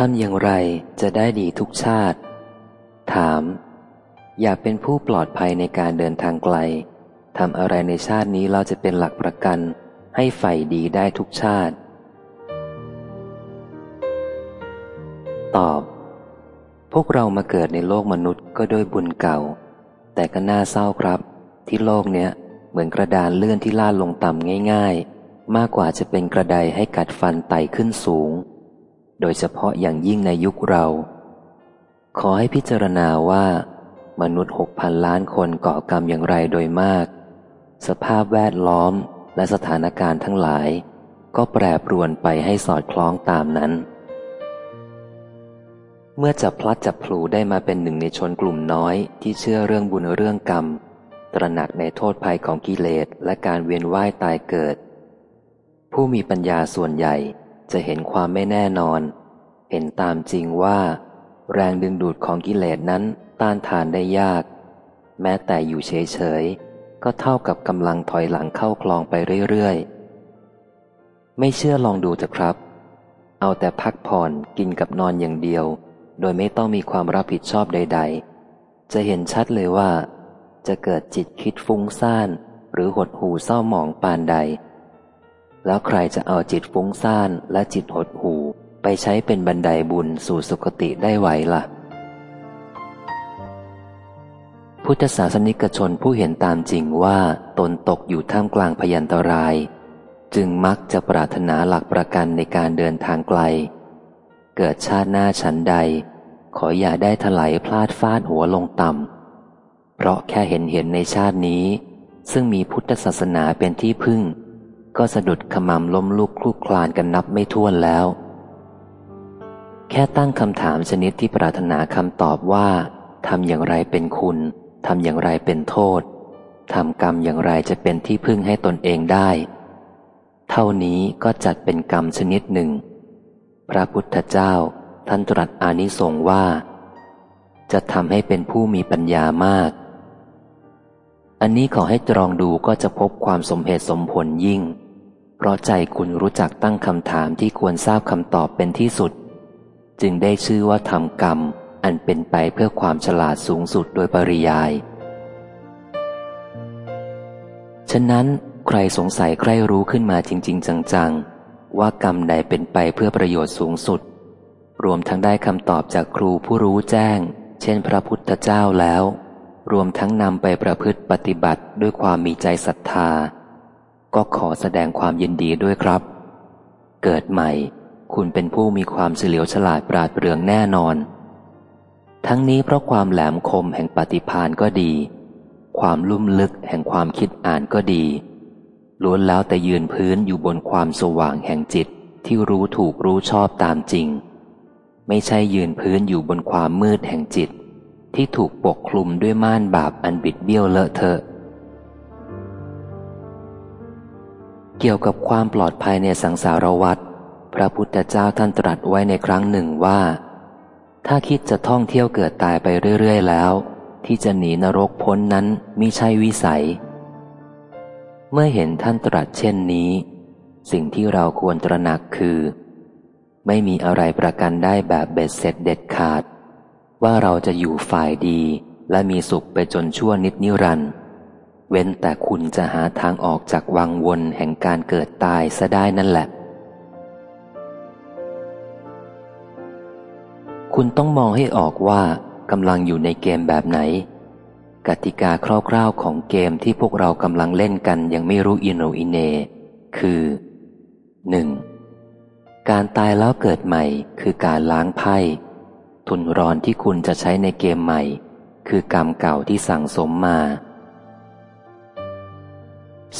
ทำอย่างไรจะได้ดีทุกชาติ ถาม อยากเป็นผู้ปลอดภัยในการเดินทางไกลทำอะไรในชาตินี้เราจะเป็นหลักประกัน ให้ใฝ่ดีได้ทุกชาติ ตอบ พวกเรามาเกิดในโลกมนุษย์ก็ด้วยบุญเก่า แต่ก็น่าเศร้าครับ ที่โลกเนี้ยเหมือนกระดานเลื่อนที่ลาดลงต่ำง่าย ๆ มากกว่าจะเป็นกระไดให้กัดฟันไต่ขึ้นสูง โดยเฉพาะอย่างยิ่งในยุคเรา ขอให้พิจารณาว่า มนุษย์หกพันล้านคนกาะกรรมอย่างไรโดยมาก สภาพแวดล้อมและสถานการณ์ทั้งหลาย ก็แปรปรวนไปให้สอดคล้องตามนั้น เมื่อจับพลัดจับพลูได้มาเป็นหนึ่งในชนกลุ่มน้อยที่เชื่อเรื่องบุญเรื่องกรรม ตระหนักในโทษภัยของกิเลสและการเวียนว่ายตายเกิด ผู้มีปัญญาส่วนใหญ่ จะเห็นความไม่แน่นอน เห็นตามจริงว่า แรงดึงดูดของกิเลสนั้นต้านทานได้ยาก แม้แต่อยู่เฉยๆ ก็เท่ากับกำลังถอยหลังเข้าคลองไปเรื่อยๆ ไม่เชื่อลองดูเถอะครับ เอาแต่พักผ่อนกินกับนอนอย่างเดียว โดยไม่ต้องมีความรับผิดชอบใด ๆ จะเห็นชัดเลยว่า จะเกิดจิตคิดฟุ้งซ่าน หรือหดหูเศร้าหมองปานใด แล้วใครจะเอาจิตฟุ้งซ่านและจิตหดหูไปใช้เป็นบันไดบุญสู่สุคติได้ไหวละ่ะ พุทธศาสนิกชนผู้เห็นตามจริงว่าตนตกอยู่ท่ามกลางพยันตราย จึงมักจะปรารถนาหลักประกันในการเดินทางไกล เกิดชาติหน้าชั้นใด ขออย่าได้ถลายพลาดฟาดหัวลงต่ำเพราะแค่เห็นเห็นในชาตินี้ ซึ่งมีพุทธศาสนาเป็นที่พึ่ง ก็สะดุดขมำล้มลุกคลุกคลานกันนับไม่ถ้วนแล้ว แค่ตั้งคำถามชนิดที่ปรารถนาคำตอบว่าทำอย่างไรเป็นคุณทำอย่างไรเป็นโทษทำกรรมอย่างไรจะเป็นที่พึ่งให้ตนเองได้ เท่านี้ก็จัดเป็นกรรมชนิดหนึ่ง พระพุทธเจ้าท่านตรัสอานิสงส์ว่า จะทำให้เป็นผู้มีปัญญามาก อันนี้ขอให้ตรองดูก็จะพบความสมเหตุสมผลยิ่ง เพราะใจคุณรู้จักตั้งคำถามที่ควรทราบคำตอบเป็นที่สุด จึงได้ชื่อว่าทำกรรม อันเป็นไปเพื่อความฉลาดสูงสุดโดยปริยาย ฉะนั้นใครสงสัยใครรู้ขึ้นมาจริง ๆ จังๆ ว่ากรรมใดเป็นไปเพื่อประโยชน์สูงสุด รวมทั้งได้คำตอบจากครูผู้รู้แจ้ง เช่นพระพุทธเจ้าแล้ว รวมทั้งนำไปประพฤติปฏิบัติด้วยความมีใจศรัทธา ก็ขอแสดงความยินดีด้วยครับ เกิดใหม่ คุณเป็นผู้มีความเฉลียวฉลาดปราดเปรื่องแน่นอน ทั้งนี้เพราะความแหลมคมแห่งปฏิพานก็ดี ความลุ่มลึกแห่งความคิดอ่านก็ดีล้วนแล้วแต่ยืนพื้นอยู่บนความสว่างแห่งจิตที่รู้ถูกรู้ชอบตามจริง ไม่ใช่ยืนพื้นอยู่บนความมืดแห่งจิต ที่ถูกปกคลุมด้วยม่านบาปอันบิดเบี้ยวเลอะเทอะ เกี่ยวกับความปลอดภัยในสังสารวัฏพระพุทธเจ้าท่านตรัสไว้ในครั้งหนึ่งว่า ถ้าคิดจะท่องเที่ยวเกิดตายไปเรื่อย ๆ แล้ว ที่จะหนีนรกพ้นนั้นมิใช่วิสัย เมื่อเห็นท่านตรัสเช่นนี้ สิ่งที่เราควรตระหนักคือ ไม่มีอะไรประกันได้แบบเบ็ดเสร็จเด็ดขาด ว่าเราจะอยู่ฝ่ายดีและมีสุขไปจนชั่วนิดนิรันด์ เว้นแต่คุณจะหาทางออกจากวังวนแห่งการเกิดตายซะได้นั่นแหละ คุณต้องมองให้ออกว่ากำลังอยู่ในเกมแบบไหน กติกาคร่าวๆของเกมที่พวกเรากำลังเล่นกันยังไม่รู้อินโนอินเน คือ 1. การตายแล้วเกิดใหม่ คือการล้างไพ่ทุนรอนที่คุณจะใช้ในเกมใหม่ คือกรรมเก่าที่สั่งสมมา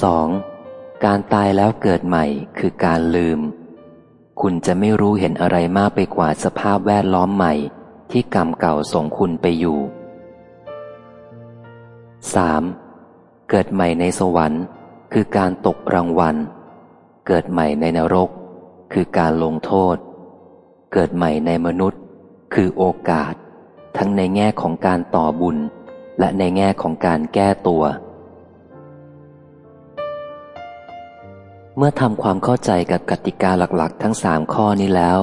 2. การตายแล้วเกิดใหม่คือการลืม คุณจะไม่รู้เห็นอะไรมากไปกว่าสภาพแวดล้อมใหม่ ที่กรรมเก่าส่งคุณไปอยู่ 3. เกิดใหม่ในสวรรค์ คือการตกรางวัล เกิดใหม่ในนรก คือการลงโทษ เกิดใหม่ในมนุษย์ คือโอกาส ทั้งในแง่ของการต่อบุญ และในแง่ของการแก้ตัว เมื่อทำความเข้าใจกับกติกาหลักๆ ทั้งสามข้อนี้แล้ว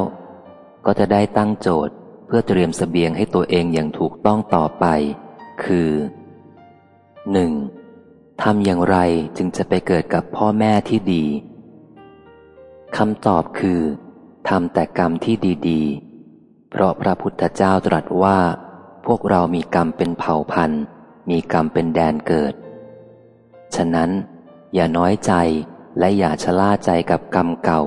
ก็จะได้ตั้งโจทย์เพื่อเตรียมสเสบียงให้ตัวเองอย่างถูกต้องต่อไป คือ 1. ทำอย่างไรจึงจะไปเกิดกับพ่อแม่ที่ดีคำตอบคือทำแต่กรรมที่ดีๆ เพราะพระพุทธเจ้าตรัสว่า พวกเรามีกรรมเป็นเผ่าพันธุ์ มีกรรมเป็นแดนเกิด ฉะนั้น อย่าน้อยใจ และอย่าชะล่าใจกับกรรมเก่า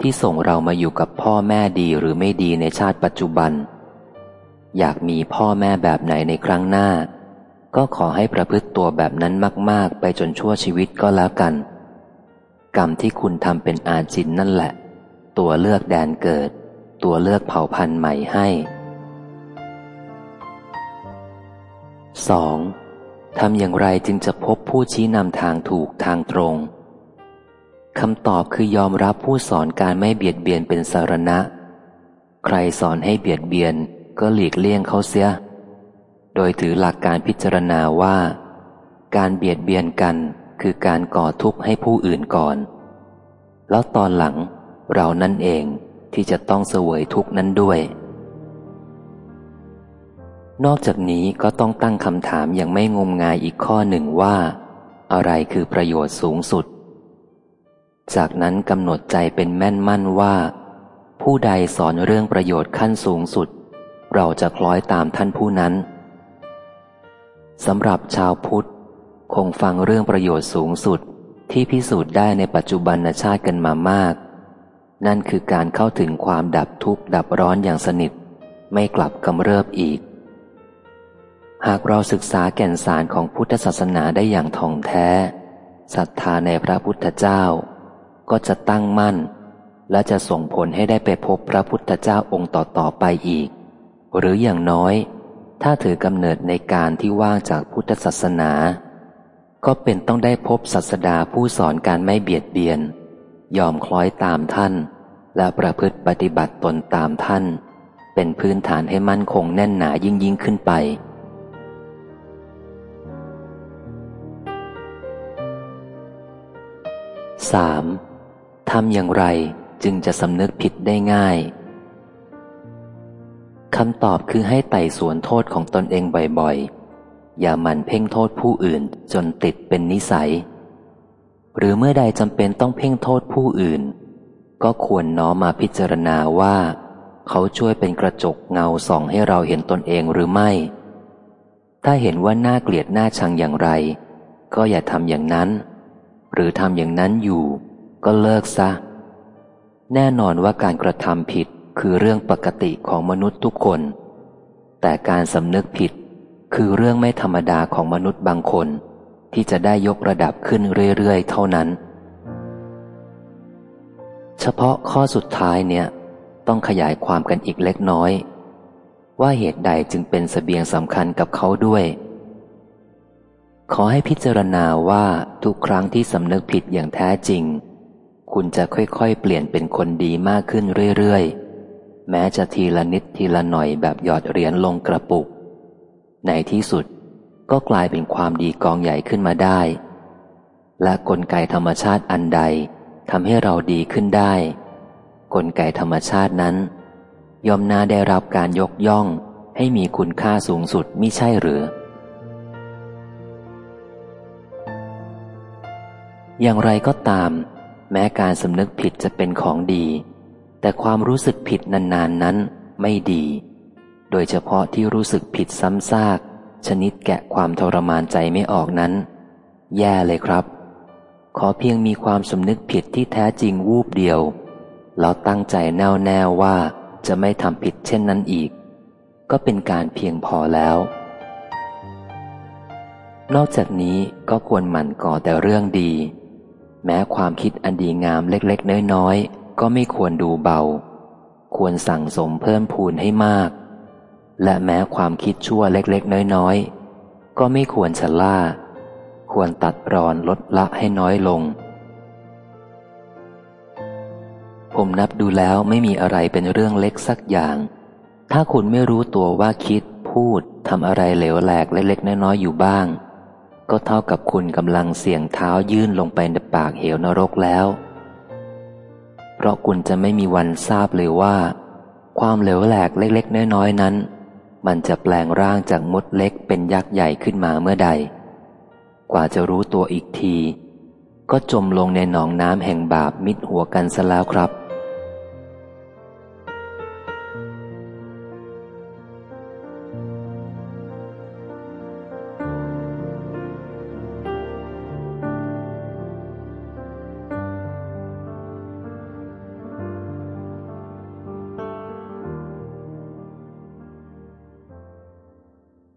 ที่ส่งเรามาอยู่กับพ่อแม่ดีหรือไม่ดีในชาติปัจจุบัน อยากมีพ่อแม่แบบไหนในครั้งหน้า ก็ขอให้ประพฤติตัวแบบนั้นมาก ๆ ไปจนชั่วชีวิตก็แล้วกัน กรรมที่คุณทำเป็นอาจินนั่นแหละ ตัวเลือกแดนเกิด ตัวเลือกเผ่าพันธุ์ใหม่ให้ 2. ทำอย่างไรจึงจะพบผู้ชี้นำทางถูกทางตรง คำตอบคือยอมรับผู้สอนการไม่เบียดเบียนเป็นสารณะ ใครสอนให้เบียดเบียนก็หลีกเลี่ยงเขาเสีย โดยถือหลักการพิจารณาว่า การเบียดเบียนกันคือการก่อทุกข์ให้ผู้อื่นก่อน แล้วตอนหลังเรานั่นเองที่จะต้องเสวยทุกข์นั้นด้วย นอกจากนี้ก็ต้องตั้งคำถามอย่างไม่งมงายอีกข้อหนึ่งว่า อะไรคือประโยชน์สูงสุด จากนั้นกำหนดใจเป็นแม่นมั่นว่า ผู้ใดสอนเรื่องประโยชน์ขั้นสูงสุด เราจะคล้อยตามท่านผู้นั้นสำหรับชาวพุทธ คงฟังเรื่องประโยชน์สูงสุดที่พิสูจน์ได้ในปัจจุบันชาติกันมามาก นั่นคือการเข้าถึงความดับทุกข์ดับร้อนอย่างสนิท ไม่กลับกำเริบอีก หากเราศึกษาแก่นสารของพุทธศาสนาได้อย่างท่องแท้ศรัทธาในพระพุทธเจ้า ก็จะตั้งมั่น และจะส่งผลให้ได้ไปพบพระพุทธเจ้าองค์ต่อๆไปอีก หรืออย่างน้อย ถ้าถือกำเนิดในการที่ว่างจากพุทธศาสนา ก็เป็นต้องได้พบศาสดาผู้สอนการไม่เบียดเบียน ยอมคล้อยตามท่าน และประพฤติปฏิบัติตนตามท่าน เป็นพื้นฐานให้มั่นคงแน่นหนายิ่งยิ่งขึ้นไปสาม ทำอย่างไรจึงจะสำนึกผิดได้ง่ายคำตอบคือให้ไต่สวนโทษของตนเองบ่อยๆ อย่ามันเพ่งโทษผู้อื่นจนติดเป็นนิสัย หรือเมื่อใดจำเป็นต้องเพ่งโทษผู้อื่น ก็ควรน้อมมาพิจารณาว่า เขาช่วยเป็นกระจกเงาส่องให้เราเห็นตนเองหรือไม่ ถ้าเห็นว่าน่าเกลียดน่าชังอย่างไร ก็อย่าทำอย่างนั้น หรือทำอย่างนั้นอยู่ ก็เลิกซะ แน่นอนว่าการกระทำผิดคือเรื่องปกติของมนุษย์ทุกคน แต่การสำนึกผิดคือเรื่องไม่ธรรมดาของมนุษย์บางคน ที่จะได้ยกระดับขึ้นเรื่อยๆ เท่านั้น เฉพาะข้อสุดท้ายเนี่ย ต้องขยายความกันอีกเล็กน้อย ว่าเหตุใดจึงเป็นสเสบียงสำคัญกับเขาด้วยขอให้พิจารณาว่าทุกครั้งที่สำนึกผิดอย่างแท้จริง คุณจะค่อยๆ เปลี่ยนเป็นคนดีมากขึ้นเรื่อยๆ แม้จะทีละนิดทีละหน่อยแบบหยอดเหรียญลงกระปุก ในที่สุดก็กลายเป็นความดีกองใหญ่ขึ้นมาได้ และกลไกธรรมชาติอันใดทำให้เราดีขึ้นได้ กลไกธรรมชาตินั้น ยอมนาได้รับการยกย่องให้มีคุณค่าสูงสุดมิใช่หรือ อย่างไรก็ตาม แม้การสำนึกผิดจะเป็นของดี แต่ความรู้สึกผิดนานๆนนนั้นไม่ดี โดยเฉพาะที่รู้สึกผิดซ้ำซาก ชนิดแกะความทรมานใจไม่ออกนั้น แย่เลยครับ ขอเพียงมีความสำนึกผิดที่แท้จริงวูบเดียว แล้วตั้งใจแน่วแน่ว่าจะไม่ทำผิดเช่นนั้นอีก ก็เป็นการเพียงพอแล้วนอกจากนี้ก็ควรหมั่นก่อแต่เรื่องดี แม้ความคิดอันดีงามเล็กๆ น้อยๆ ก็ไม่ควรดูเบา ควรสั่งสมเพิ่มพูนให้มาก และแม้ความคิดชั่วเล็กๆ น้อยๆ ก็ไม่ควรชะล่า ควรตัดรอนลดละให้น้อยลง ผมนับดูแล้วไม่มีอะไรเป็นเรื่องเล็กสักอย่าง ถ้าคุณไม่รู้ตัวว่าคิด พูดทำอะไรเหลวแหลกเล็กๆ น้อยๆ อยู่บ้าง ก็เท่ากับคุณกำลังเสี่ยงเท้ายื่นลงไปในปากเหวนรกแล้ว เพราะคุณจะไม่มีวันทราบเลยว่า ความเหลวแหลกเล็กๆ น้อยๆ นั้น มันจะแปลงร่างจากมดเล็กเป็นยักษ์ใหญ่ขึ้นมาเมื่อใด กว่าจะรู้ตัวอีกที ก็จมลงในหนองน้ำแห่งบาปมิดหัวกันซะแล้วครับ